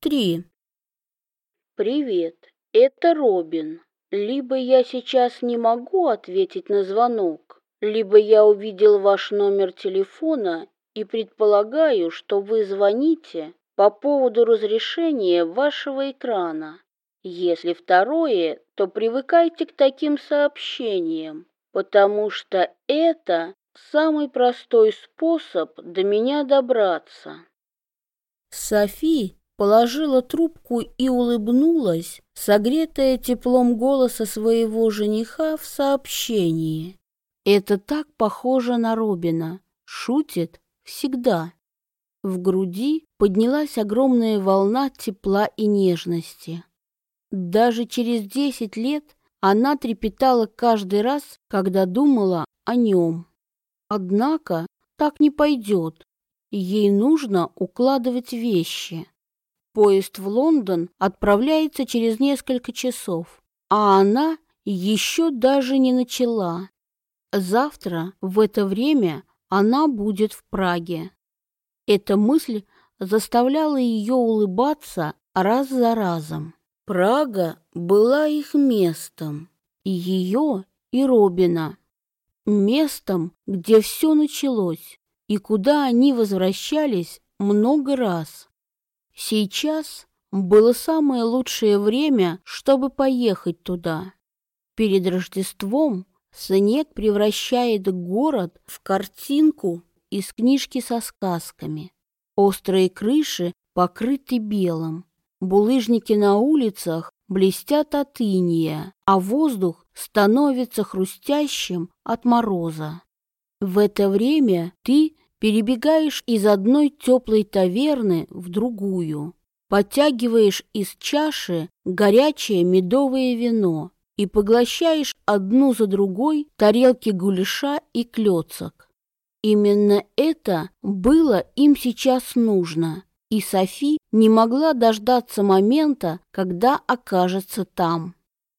Три. Привет, это Робин. Либо я сейчас не могу ответить на звонок, либо я увидел ваш номер телефона и предполагаю, что вы звоните по поводу разрешения вашего экрана. Если второе, то привыкайте к таким сообщениям, потому что это самый простой способ до меня добраться. Софи положила трубку и улыбнулась, согретая теплом голоса своего жениха в сообщении. Это так похоже на Робина. Шутит всегда. В груди поднялась огромная волна тепла и нежности. Даже через десять лет она трепетала каждый раз, когда думала о нем. Однако так не пойдет. Ей нужно укладывать вещи. Поезд в Лондон отправляется через несколько часов, а она еще даже не начала. Завтра в это время она будет в Праге. Эта мысль заставляла ее улыбаться раз за разом. Прага была их местом, и ее, и Робина. Местом, где все началось, и куда они возвращались много раз. Сейчас было самое лучшее время, чтобы поехать туда. Перед Рождеством снег превращает город в картинку из книжки со сказками. Острые крыши покрыты белым. Булыжники на улицах блестят от иния, а воздух становится хрустящим от мороза. В это время ты Перебегаешь из одной теплой таверны в другую, подтягиваешь из чаши горячее медовое вино и поглощаешь одну за другой тарелки гуляша и клёцок. Именно это было им сейчас нужно, и Софи не могла дождаться момента, когда окажется там.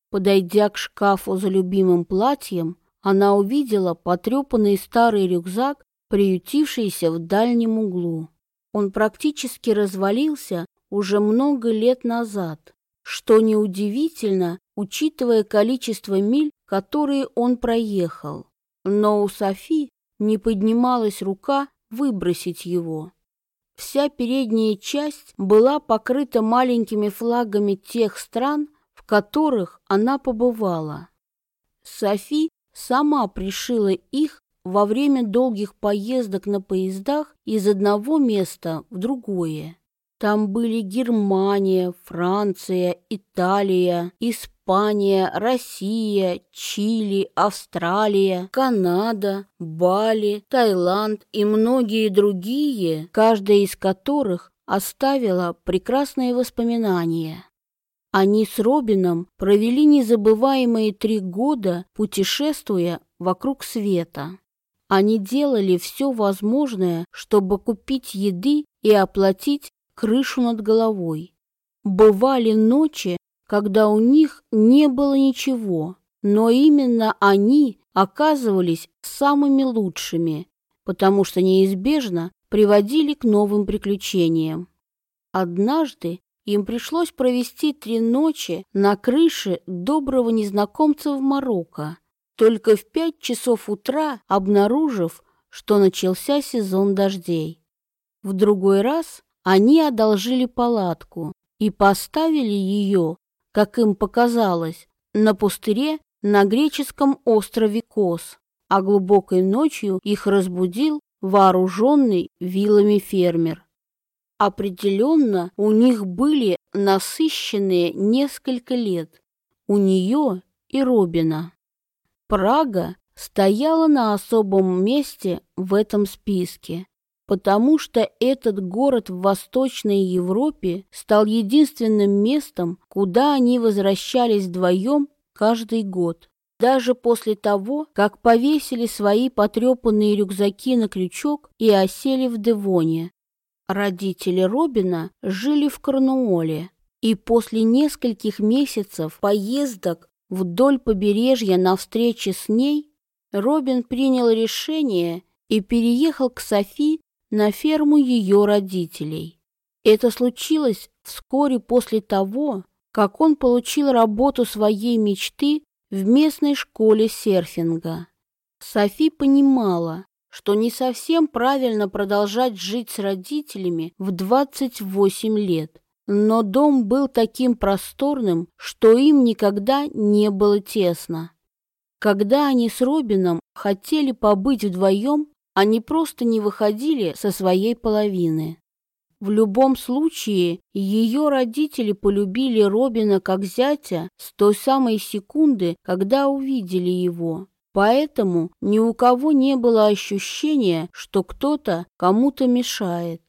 Подойдя к шкафу за любимым платьем, она увидела потрепанный старый рюкзак приютившийся в дальнем углу. Он практически развалился уже много лет назад, что неудивительно, учитывая количество миль, которые он проехал. Но у Софи не поднималась рука выбросить его. Вся передняя часть была покрыта маленькими флагами тех стран, в которых она побывала. Софи сама пришила их во время долгих поездок на поездах из одного места в другое. Там были Германия, Франция, Италия, Испания, Россия, Чили, Австралия, Канада, Бали, Таиланд и многие другие, каждая из которых оставила прекрасные воспоминания. Они с Робином провели незабываемые три года, путешествуя вокруг света. Они делали все возможное, чтобы купить еды и оплатить крышу над головой. Бывали ночи, когда у них не было ничего, но именно они оказывались самыми лучшими, потому что неизбежно приводили к новым приключениям. Однажды им пришлось провести три ночи на крыше доброго незнакомца в Марокко, только в пять часов утра обнаружив, что начался сезон дождей. В другой раз они одолжили палатку и поставили ее, как им показалось, на пустыре на греческом острове Кос, а глубокой ночью их разбудил вооруженный вилами фермер. Определенно у них были насыщенные несколько лет, у нее и Робина. Прага стояла на особом месте в этом списке, потому что этот город в Восточной Европе стал единственным местом, куда они возвращались вдвоем каждый год. Даже после того, как повесили свои потрепанные рюкзаки на крючок и осели в Девоне. Родители Робина жили в Корнуолле, и после нескольких месяцев поездок Вдоль побережья на встрече с ней Робин принял решение и переехал к Софи на ферму ее родителей. Это случилось вскоре после того, как он получил работу своей мечты в местной школе серфинга. Софи понимала, что не совсем правильно продолжать жить с родителями в 28 лет, но дом был таким просторным, что им никогда не было тесно. Когда они с Робином хотели побыть вдвоем, они просто не выходили со своей половины. В любом случае, ее родители полюбили Робина как зятя с той самой секунды, когда увидели его. Поэтому ни у кого не было ощущения, что кто-то кому-то мешает.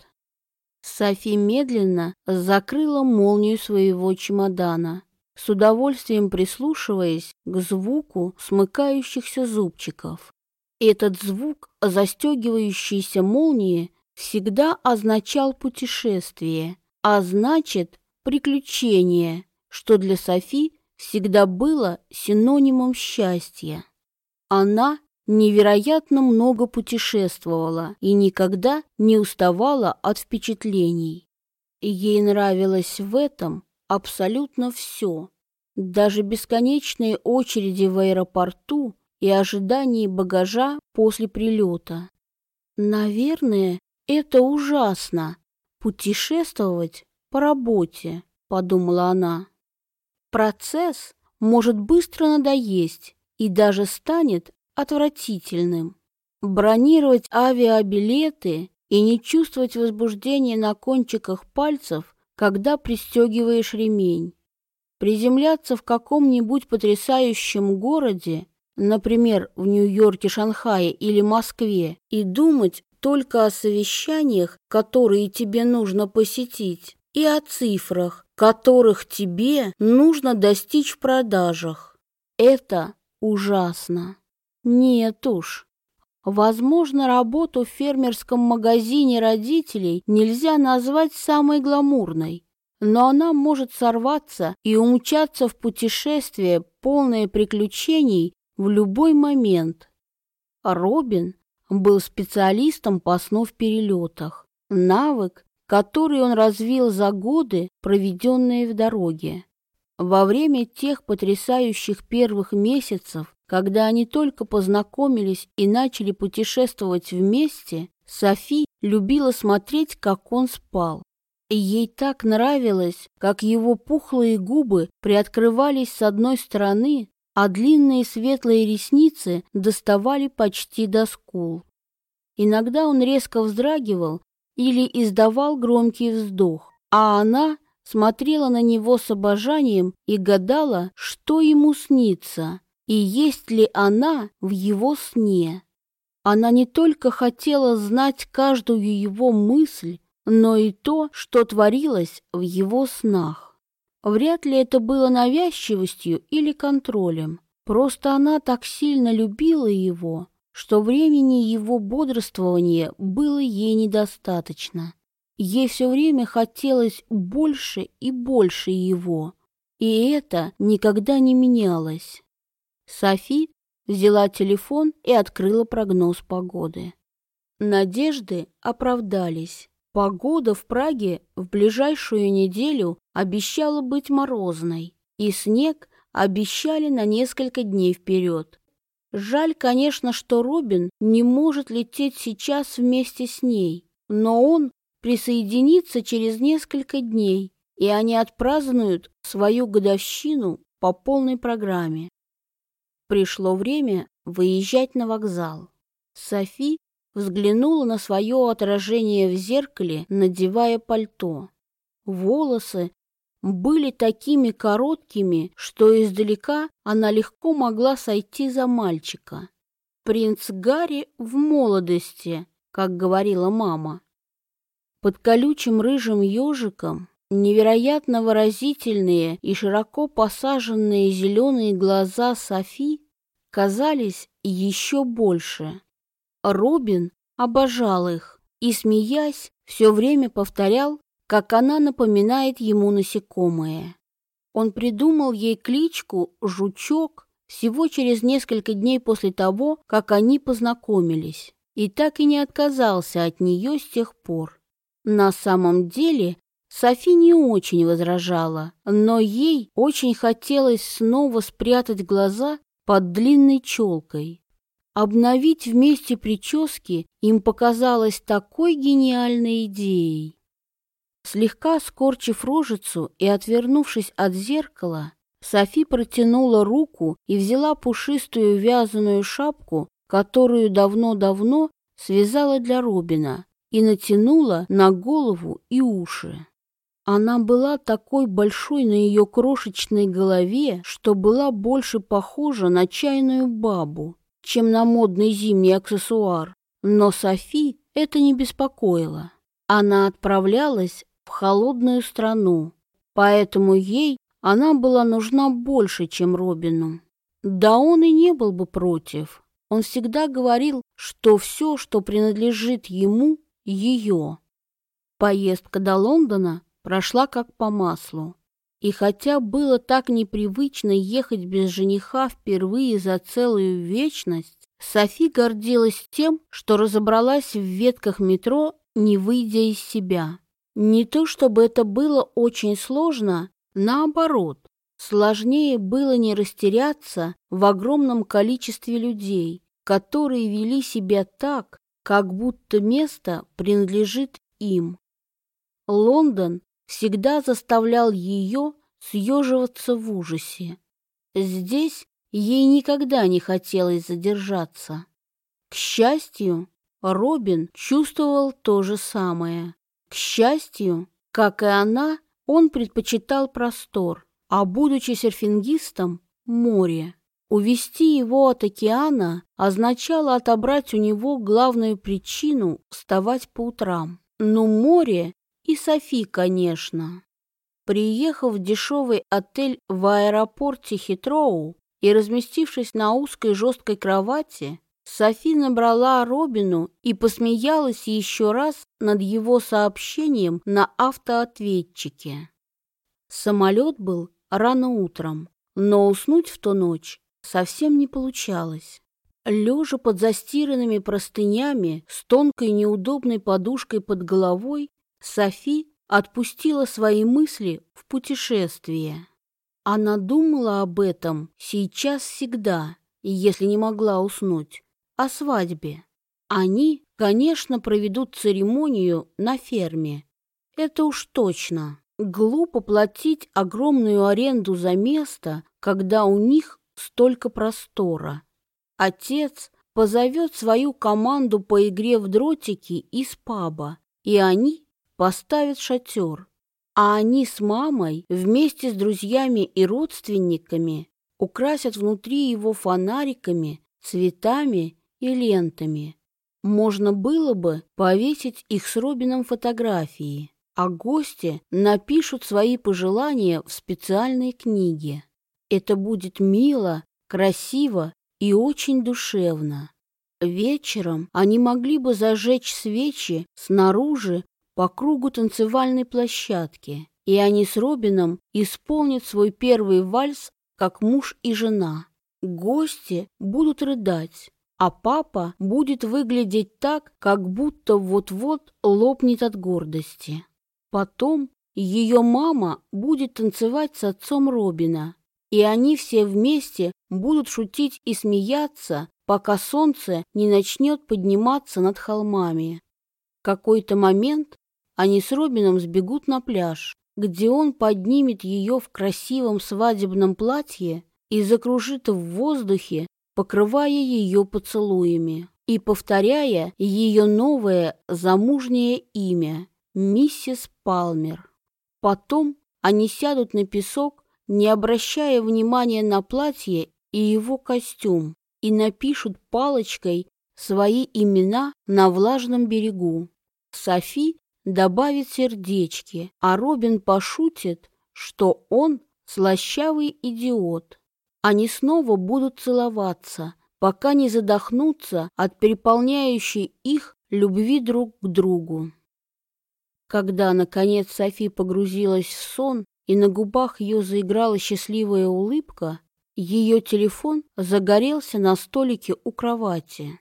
Софи медленно закрыла молнию своего чемодана, с удовольствием прислушиваясь к звуку смыкающихся зубчиков. Этот звук застегивающейся молнии всегда означал путешествие, а значит приключение, что для Софи всегда было синонимом счастья. Она невероятно много путешествовала и никогда не уставала от впечатлений. Ей нравилось в этом абсолютно все, даже бесконечные очереди в аэропорту и ожидание багажа после прилета. Наверное, это ужасно путешествовать по работе, подумала она. Процесс может быстро надоесть и даже станет отвратительным. Бронировать авиабилеты и не чувствовать возбуждения на кончиках пальцев, когда пристегиваешь ремень. Приземляться в каком-нибудь потрясающем городе, например, в Нью-Йорке, Шанхае или Москве, и думать только о совещаниях, которые тебе нужно посетить, и о цифрах, которых тебе нужно достичь в продажах. Это ужасно. Нет уж. Возможно, работу в фермерском магазине родителей нельзя назвать самой гламурной, но она может сорваться и умчаться в путешествие, полное приключений в любой момент. Робин был специалистом по сну в перелетах, навык, который он развил за годы, проведенные в дороге. Во время тех потрясающих первых месяцев когда они только познакомились и начали путешествовать вместе, Софи любила смотреть, как он спал. И ей так нравилось, как его пухлые губы приоткрывались с одной стороны, а длинные светлые ресницы доставали почти до скул. Иногда он резко вздрагивал или издавал громкий вздох, а она смотрела на него с обожанием и гадала, что ему снится и есть ли она в его сне. Она не только хотела знать каждую его мысль, но и то, что творилось в его снах. Вряд ли это было навязчивостью или контролем. Просто она так сильно любила его, что времени его бодрствования было ей недостаточно. Ей все время хотелось больше и больше его, и это никогда не менялось. Софи взяла телефон и открыла прогноз погоды. Надежды оправдались. Погода в Праге в ближайшую неделю обещала быть морозной, и снег обещали на несколько дней вперед. Жаль, конечно, что Робин не может лететь сейчас вместе с ней, но он присоединится через несколько дней, и они отпразднуют свою годовщину по полной программе. Пришло время выезжать на вокзал. Софи взглянула на свое отражение в зеркале, надевая пальто. Волосы были такими короткими, что издалека она легко могла сойти за мальчика. Принц Гарри в молодости, как говорила мама. Под колючим рыжим ежиком невероятно выразительные и широко посаженные зеленые глаза Софи казались еще больше. Робин обожал их и, смеясь, все время повторял, как она напоминает ему насекомое. Он придумал ей кличку «Жучок» всего через несколько дней после того, как они познакомились, и так и не отказался от нее с тех пор. На самом деле Софи не очень возражала, но ей очень хотелось снова спрятать глаза под длинной челкой. Обновить вместе прически им показалось такой гениальной идеей. Слегка скорчив рожицу и отвернувшись от зеркала, Софи протянула руку и взяла пушистую вязаную шапку, которую давно-давно связала для Робина, и натянула на голову и уши. Она была такой большой на ее крошечной голове, что была больше похожа на чайную бабу, чем на модный зимний аксессуар. Но Софи это не беспокоило. Она отправлялась в холодную страну, поэтому ей она была нужна больше, чем Робину. Да он и не был бы против. Он всегда говорил, что все, что принадлежит ему, ее. Поездка до Лондона прошла как по маслу. И хотя было так непривычно ехать без жениха впервые за целую вечность, Софи гордилась тем, что разобралась в ветках метро, не выйдя из себя. Не то чтобы это было очень сложно, наоборот, сложнее было не растеряться в огромном количестве людей, которые вели себя так, как будто место принадлежит им. Лондон всегда заставлял ее съеживаться в ужасе. Здесь ей никогда не хотелось задержаться. К счастью, Робин чувствовал то же самое. К счастью, как и она, он предпочитал простор, а будучи серфингистом — море. Увести его от океана означало отобрать у него главную причину вставать по утрам. Но море и Софи, конечно. Приехав в дешевый отель в аэропорте Хитроу и разместившись на узкой жесткой кровати, Софи набрала Робину и посмеялась еще раз над его сообщением на автоответчике. Самолет был рано утром, но уснуть в ту ночь совсем не получалось. Лежа под застиранными простынями с тонкой неудобной подушкой под головой, Софи отпустила свои мысли в путешествие. Она думала об этом сейчас всегда, если не могла уснуть, о свадьбе. Они, конечно, проведут церемонию на ферме. Это уж точно. Глупо платить огромную аренду за место, когда у них столько простора. Отец позовет свою команду по игре в дротики из паба, и они поставят шатер. А они с мамой вместе с друзьями и родственниками украсят внутри его фонариками, цветами и лентами. Можно было бы повесить их с Робином фотографии, а гости напишут свои пожелания в специальной книге. Это будет мило, красиво и очень душевно. Вечером они могли бы зажечь свечи снаружи по кругу танцевальной площадки, и они с Робином исполнят свой первый вальс как муж и жена. Гости будут рыдать, а папа будет выглядеть так, как будто вот-вот лопнет от гордости. Потом ее мама будет танцевать с отцом Робина, и они все вместе будут шутить и смеяться, пока солнце не начнет подниматься над холмами. В какой-то момент они с Робином сбегут на пляж, где он поднимет ее в красивом свадебном платье и закружит в воздухе, покрывая ее поцелуями и повторяя ее новое замужнее имя — миссис Палмер. Потом они сядут на песок не обращая внимания на платье и его костюм, и напишут палочкой свои имена на влажном берегу. Софи добавит сердечки, а Робин пошутит, что он слащавый идиот. Они снова будут целоваться, пока не задохнутся от переполняющей их любви друг к другу. Когда, наконец, Софи погрузилась в сон, и на губах ее заиграла счастливая улыбка, ее телефон загорелся на столике у кровати.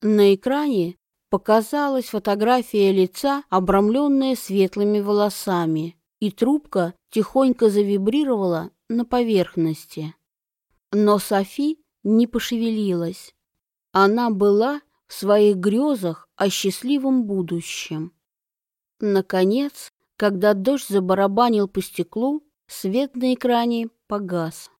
На экране Показалась фотография лица, обрамленная светлыми волосами, и трубка тихонько завибрировала на поверхности. Но Софи не пошевелилась. Она была в своих грезах о счастливом будущем. Наконец, когда дождь забарабанил по стеклу, свет на экране погас.